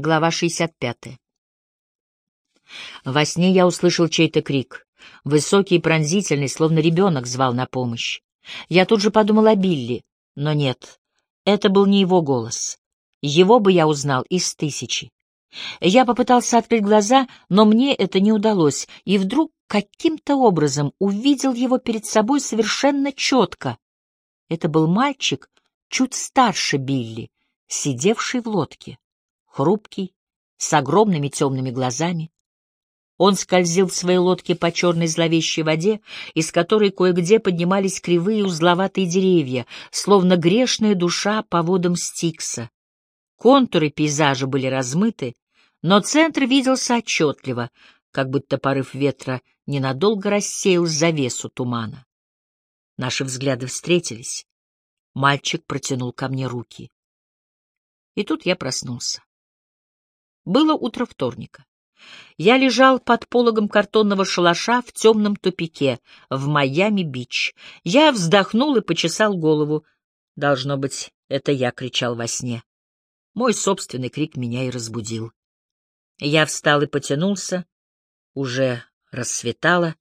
Глава 65. Во сне я услышал чей-то крик. Высокий и пронзительный, словно ребенок звал на помощь. Я тут же подумал о Билли, но нет, это был не его голос. Его бы я узнал из тысячи. Я попытался открыть глаза, но мне это не удалось, и вдруг каким-то образом увидел его перед собой совершенно четко. Это был мальчик, чуть старше Билли, сидевший в лодке, хрупкий, с огромными темными глазами. Он скользил в своей лодке по черной зловещей воде, из которой кое-где поднимались кривые узловатые деревья, словно грешная душа по водам Стикса. Контуры пейзажа были размыты, но центр виделся отчетливо, как будто порыв ветра ненадолго рассеял завесу тумана. Наши взгляды встретились. Мальчик протянул ко мне руки. И тут я проснулся. Было утро вторника. Я лежал под пологом картонного шалаша в темном тупике в Майами-Бич. Я вздохнул и почесал голову. Должно быть, это я кричал во сне. Мой собственный крик меня и разбудил. Я встал и потянулся. Уже рассветало.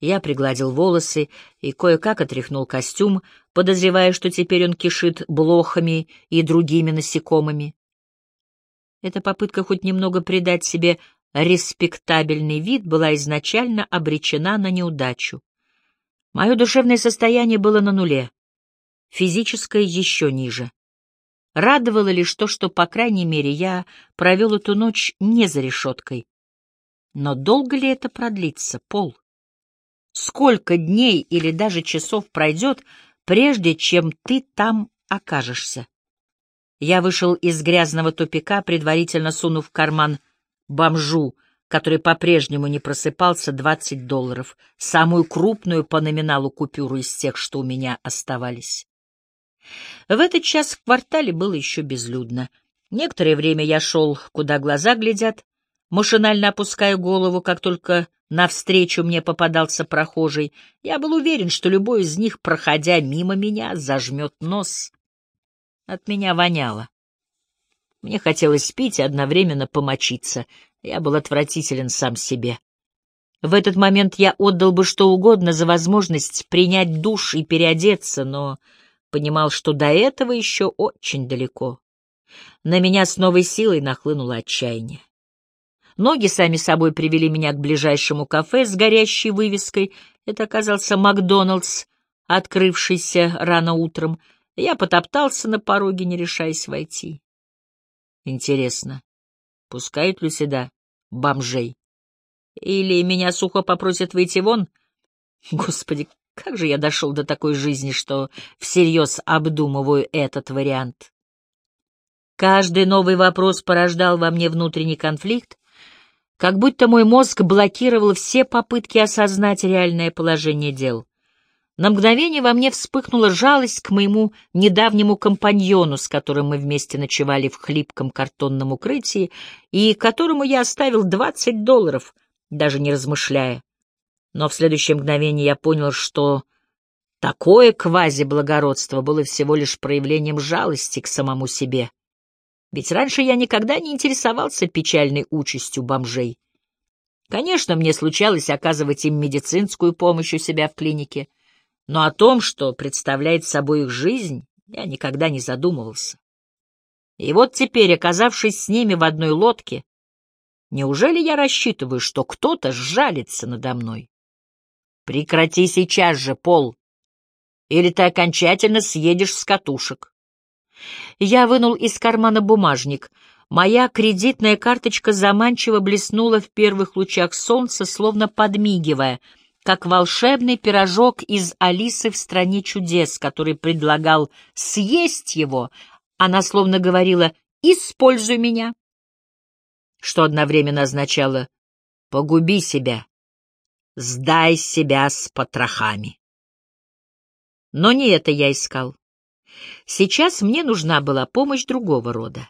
Я пригладил волосы и кое-как отряхнул костюм, подозревая, что теперь он кишит блохами и другими насекомыми. Эта попытка хоть немного придать себе респектабельный вид была изначально обречена на неудачу. Мое душевное состояние было на нуле, физическое еще ниже. Радовало лишь то, что, по крайней мере, я провел эту ночь не за решеткой. Но долго ли это продлится, Пол? Сколько дней или даже часов пройдет, прежде чем ты там окажешься? Я вышел из грязного тупика, предварительно сунув в карман бомжу, который по-прежнему не просыпался, двадцать долларов, самую крупную по номиналу купюру из тех, что у меня оставались. В этот час в квартале было еще безлюдно. Некоторое время я шел, куда глаза глядят, машинально опуская голову, как только навстречу мне попадался прохожий. Я был уверен, что любой из них, проходя мимо меня, зажмет нос. От меня воняло. Мне хотелось пить и одновременно помочиться. Я был отвратителен сам себе. В этот момент я отдал бы что угодно за возможность принять душ и переодеться, но понимал, что до этого еще очень далеко. На меня с новой силой нахлынуло отчаяние. Ноги сами собой привели меня к ближайшему кафе с горящей вывеской. Это оказался Макдоналдс, открывшийся рано утром. Я потоптался на пороге, не решаясь войти. Интересно, пускают ли сюда бомжей? Или меня сухо попросят выйти вон? Господи, как же я дошел до такой жизни, что всерьез обдумываю этот вариант? Каждый новый вопрос порождал во мне внутренний конфликт, как будто мой мозг блокировал все попытки осознать реальное положение дел. На мгновение во мне вспыхнула жалость к моему недавнему компаньону, с которым мы вместе ночевали в хлипком картонном укрытии, и которому я оставил двадцать долларов, даже не размышляя. Но в следующее мгновение я понял, что такое квази-благородство было всего лишь проявлением жалости к самому себе. Ведь раньше я никогда не интересовался печальной участью бомжей. Конечно, мне случалось оказывать им медицинскую помощь у себя в клинике — но о том, что представляет собой их жизнь, я никогда не задумывался. И вот теперь, оказавшись с ними в одной лодке, неужели я рассчитываю, что кто-то сжалится надо мной? Прекрати сейчас же, Пол, или ты окончательно съедешь с катушек. Я вынул из кармана бумажник. Моя кредитная карточка заманчиво блеснула в первых лучах солнца, словно подмигивая — как волшебный пирожок из Алисы в «Стране чудес», который предлагал съесть его, она словно говорила «используй меня», что одновременно означало «погуби себя, сдай себя с потрохами». Но не это я искал. Сейчас мне нужна была помощь другого рода.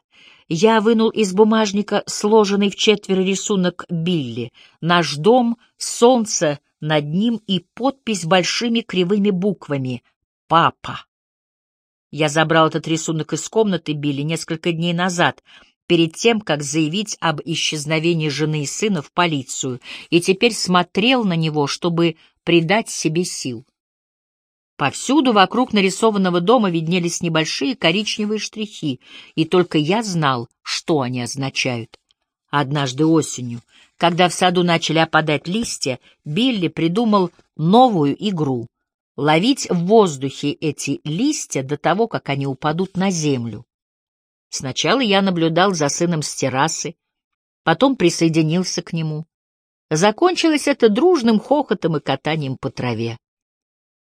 Я вынул из бумажника сложенный в четверо рисунок Билли, наш дом, солнце — над ним и подпись большими кривыми буквами «Папа». Я забрал этот рисунок из комнаты Билли несколько дней назад, перед тем, как заявить об исчезновении жены и сына в полицию, и теперь смотрел на него, чтобы придать себе сил. Повсюду вокруг нарисованного дома виднелись небольшие коричневые штрихи, и только я знал, что они означают. Однажды осенью, когда в саду начали опадать листья, Билли придумал новую игру — ловить в воздухе эти листья до того, как они упадут на землю. Сначала я наблюдал за сыном с террасы, потом присоединился к нему. Закончилось это дружным хохотом и катанием по траве.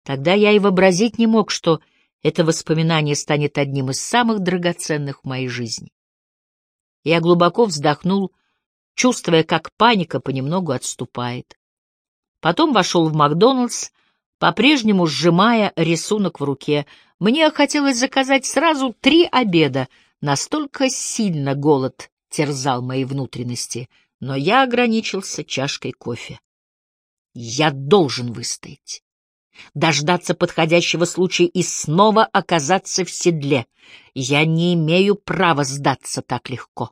Тогда я и вообразить не мог, что это воспоминание станет одним из самых драгоценных в моей жизни. Я глубоко вздохнул, чувствуя, как паника понемногу отступает. Потом вошел в Макдоналдс, по-прежнему сжимая рисунок в руке. Мне хотелось заказать сразу три обеда — Настолько сильно голод терзал мои внутренности, но я ограничился чашкой кофе. Я должен выстоять, дождаться подходящего случая и снова оказаться в седле. Я не имею права сдаться так легко.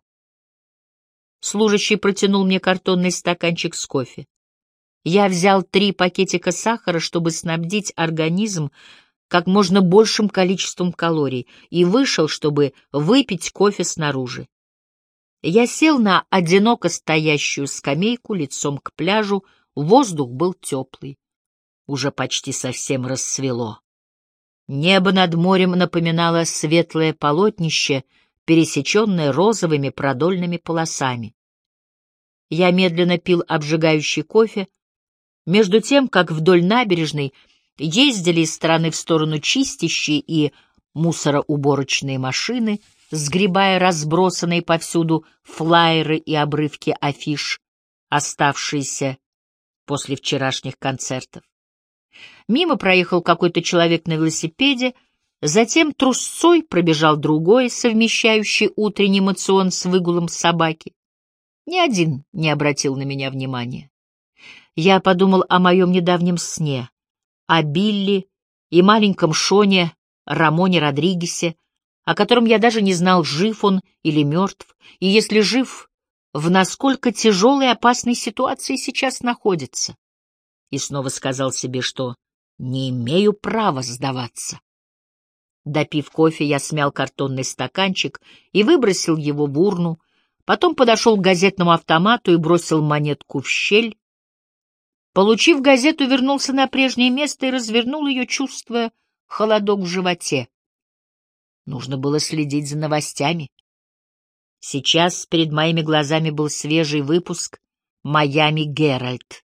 Служащий протянул мне картонный стаканчик с кофе. Я взял три пакетика сахара, чтобы снабдить организм как можно большим количеством калорий и вышел, чтобы выпить кофе снаружи. Я сел на одиноко стоящую скамейку лицом к пляжу, воздух был теплый. Уже почти совсем рассвело. Небо над морем напоминало светлое полотнище, пересеченное розовыми продольными полосами. Я медленно пил обжигающий кофе, между тем, как вдоль набережной Ездили из стороны в сторону чистящие и мусороуборочные машины, сгребая разбросанные повсюду флаеры и обрывки афиш, оставшиеся после вчерашних концертов. Мимо проехал какой-то человек на велосипеде, затем трусцой пробежал другой, совмещающий утренний мацион с выгулом собаки. Ни один не обратил на меня внимания. Я подумал о моем недавнем сне, о Билли и маленьком Шоне Рамоне Родригесе, о котором я даже не знал, жив он или мертв, и если жив, в насколько тяжелой и опасной ситуации сейчас находится. И снова сказал себе, что не имею права сдаваться. Допив кофе, я смял картонный стаканчик и выбросил его в урну, потом подошел к газетному автомату и бросил монетку в щель, Получив газету, вернулся на прежнее место и развернул ее, чувствуя холодок в животе. Нужно было следить за новостями. Сейчас перед моими глазами был свежий выпуск «Майами Геральт».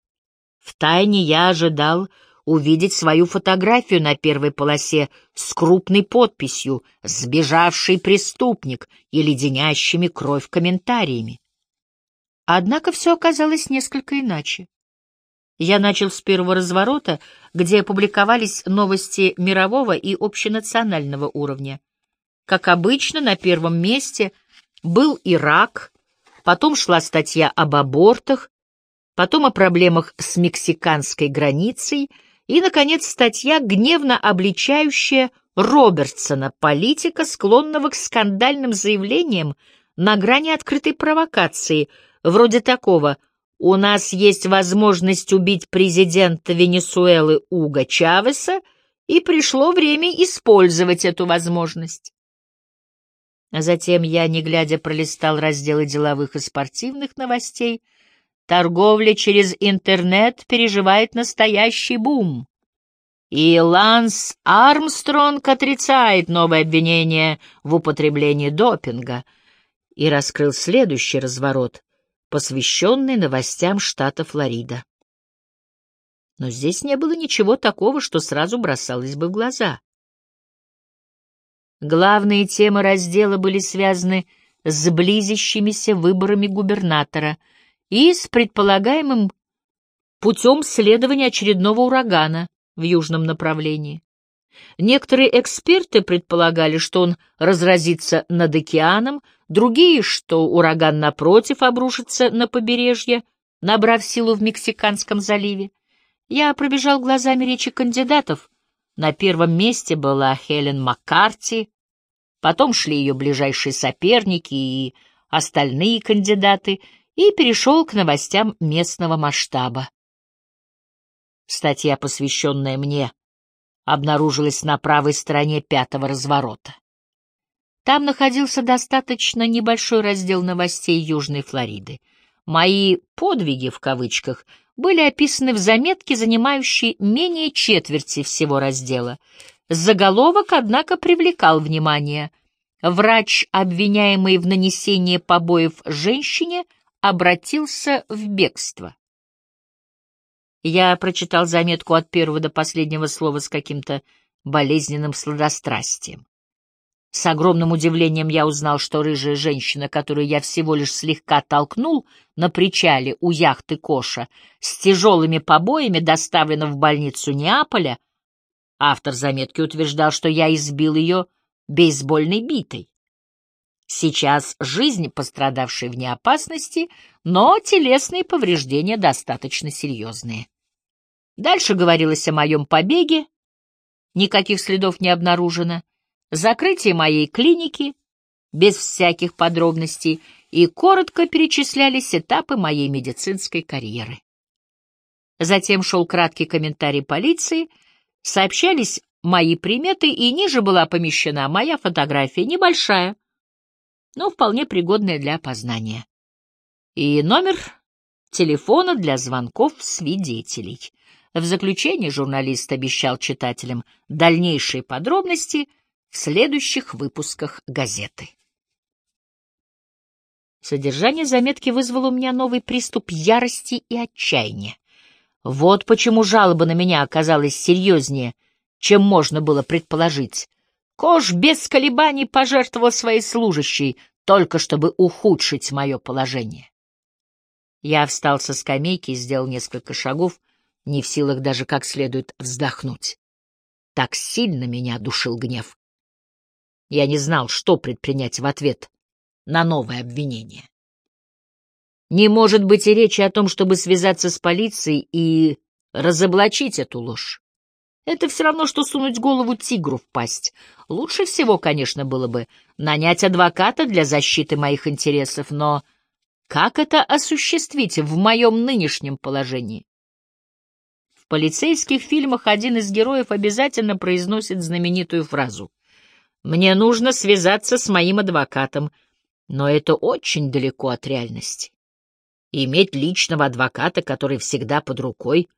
Втайне я ожидал увидеть свою фотографию на первой полосе с крупной подписью «Сбежавший преступник» и леденящими кровь комментариями. Однако все оказалось несколько иначе. Я начал с первого разворота, где публиковались новости мирового и общенационального уровня. Как обычно, на первом месте был Ирак, потом шла статья об абортах, потом о проблемах с мексиканской границей и, наконец, статья, гневно обличающая Робертсона, политика, склонного к скандальным заявлениям на грани открытой провокации, вроде такого — у нас есть возможность убить президента Венесуэлы Уга Чавеса, и пришло время использовать эту возможность. А затем я, не глядя, пролистал разделы деловых и спортивных новостей. Торговля через интернет переживает настоящий бум. И Ланс Армстронг отрицает новое обвинение в употреблении допинга и раскрыл следующий разворот посвященный новостям штата Флорида. Но здесь не было ничего такого, что сразу бросалось бы в глаза. Главные темы раздела были связаны с близящимися выборами губернатора и с предполагаемым путем следования очередного урагана в южном направлении. Некоторые эксперты предполагали, что он разразится над океаном, другие, что ураган напротив обрушится на побережье, набрав силу в Мексиканском заливе. Я пробежал глазами речи кандидатов. На первом месте была Хелен Маккарти, потом шли ее ближайшие соперники и остальные кандидаты и перешел к новостям местного масштаба. Статья, посвященная мне, обнаружилась на правой стороне пятого разворота. Там находился достаточно небольшой раздел новостей Южной Флориды. Мои «подвиги» в кавычках были описаны в заметке, занимающей менее четверти всего раздела. Заголовок, однако, привлекал внимание. Врач, обвиняемый в нанесении побоев женщине, обратился в бегство. Я прочитал заметку от первого до последнего слова с каким-то болезненным сладострастием. С огромным удивлением я узнал, что рыжая женщина, которую я всего лишь слегка толкнул на причале у яхты Коша, с тяжелыми побоями доставлена в больницу Неаполя. Автор заметки утверждал, что я избил ее бейсбольной битой. Сейчас жизнь пострадавшей вне опасности, но телесные повреждения достаточно серьезные. Дальше говорилось о моем побеге, никаких следов не обнаружено, закрытие моей клиники, без всяких подробностей, и коротко перечислялись этапы моей медицинской карьеры. Затем шел краткий комментарий полиции, сообщались мои приметы, и ниже была помещена моя фотография, небольшая, но вполне пригодная для опознания. И номер телефона для звонков свидетелей. В заключение журналист обещал читателям дальнейшие подробности в следующих выпусках газеты. Содержание заметки вызвало у меня новый приступ ярости и отчаяния. Вот почему жалоба на меня оказалась серьезнее, чем можно было предположить. Кош без колебаний пожертвовал своей служащей, только чтобы ухудшить мое положение. Я встал со скамейки и сделал несколько шагов, не в силах даже как следует вздохнуть. Так сильно меня душил гнев. Я не знал, что предпринять в ответ на новое обвинение. Не может быть и речи о том, чтобы связаться с полицией и разоблачить эту ложь. Это все равно, что сунуть голову тигру в пасть. Лучше всего, конечно, было бы нанять адвоката для защиты моих интересов, но как это осуществить в моем нынешнем положении? В полицейских фильмах один из героев обязательно произносит знаменитую фразу мне нужно связаться с моим адвокатом, но это очень далеко от реальности. Иметь личного адвоката, который всегда под рукой.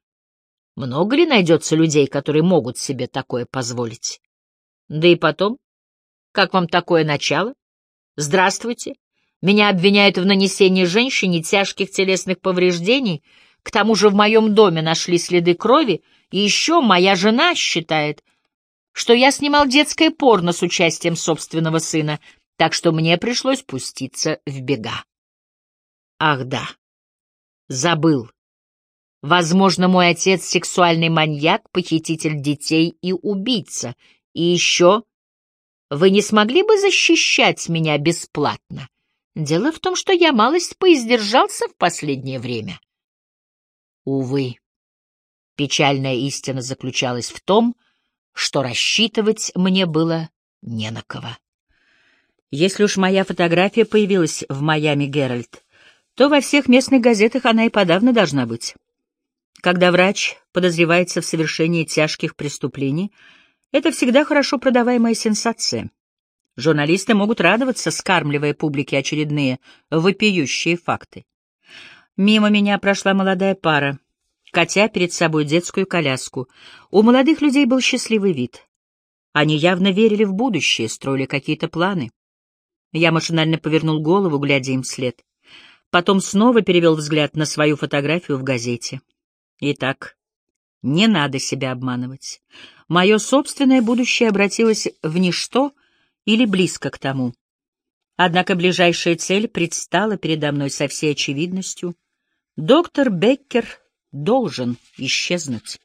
Много ли найдется людей, которые могут себе такое позволить? Да и потом, как вам такое начало? Здравствуйте. Меня обвиняют в нанесении женщине тяжких телесных повреждений, к тому же в моем доме нашли следы крови, и еще моя жена считает, что я снимал детское порно с участием собственного сына, так что мне пришлось пуститься в бега. Ах да, забыл. Возможно, мой отец — сексуальный маньяк, похититель детей и убийца. И еще вы не смогли бы защищать меня бесплатно? Дело в том, что я малость поиздержался в последнее время. Увы, печальная истина заключалась в том, что рассчитывать мне было не на кого. Если уж моя фотография появилась в «Майами Геральт», то во всех местных газетах она и подавно должна быть. Когда врач подозревается в совершении тяжких преступлений, это всегда хорошо продаваемая сенсация. Журналисты могут радоваться, скармливая публике очередные вопиющие факты. Мимо меня прошла молодая пара катя перед собой детскую коляску. У молодых людей был счастливый вид. Они явно верили в будущее, строили какие-то планы. Я машинально повернул голову, глядя им вслед. Потом снова перевел взгляд на свою фотографию в газете. Итак, не надо себя обманывать. Мое собственное будущее обратилось в ничто или близко к тому. Однако ближайшая цель предстала передо мной со всей очевидностью. Доктор Беккер должен исчезнуть.